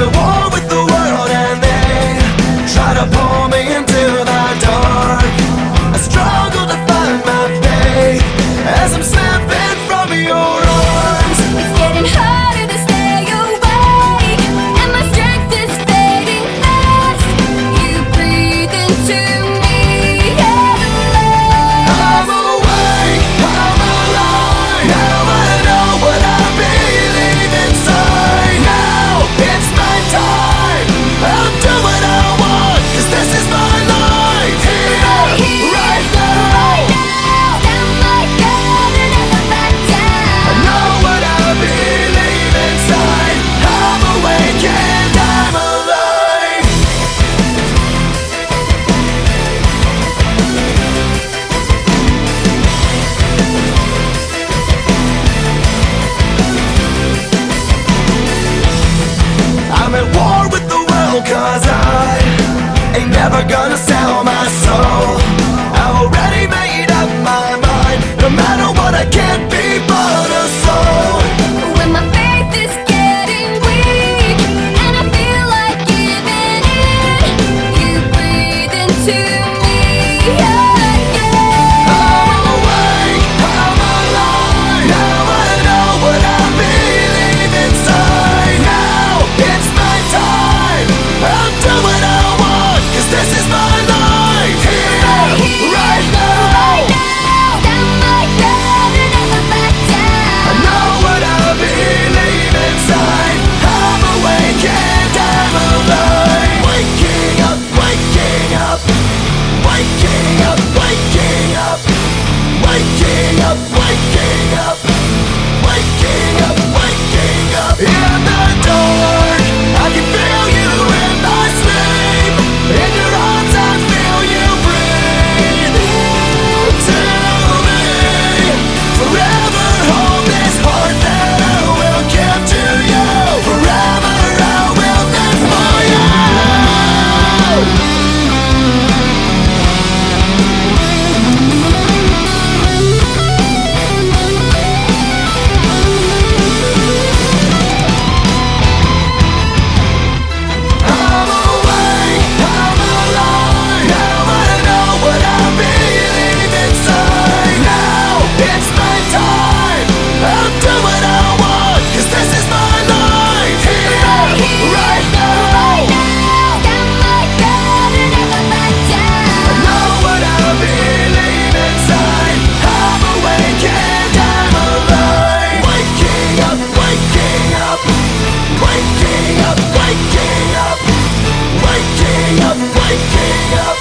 we want up. King of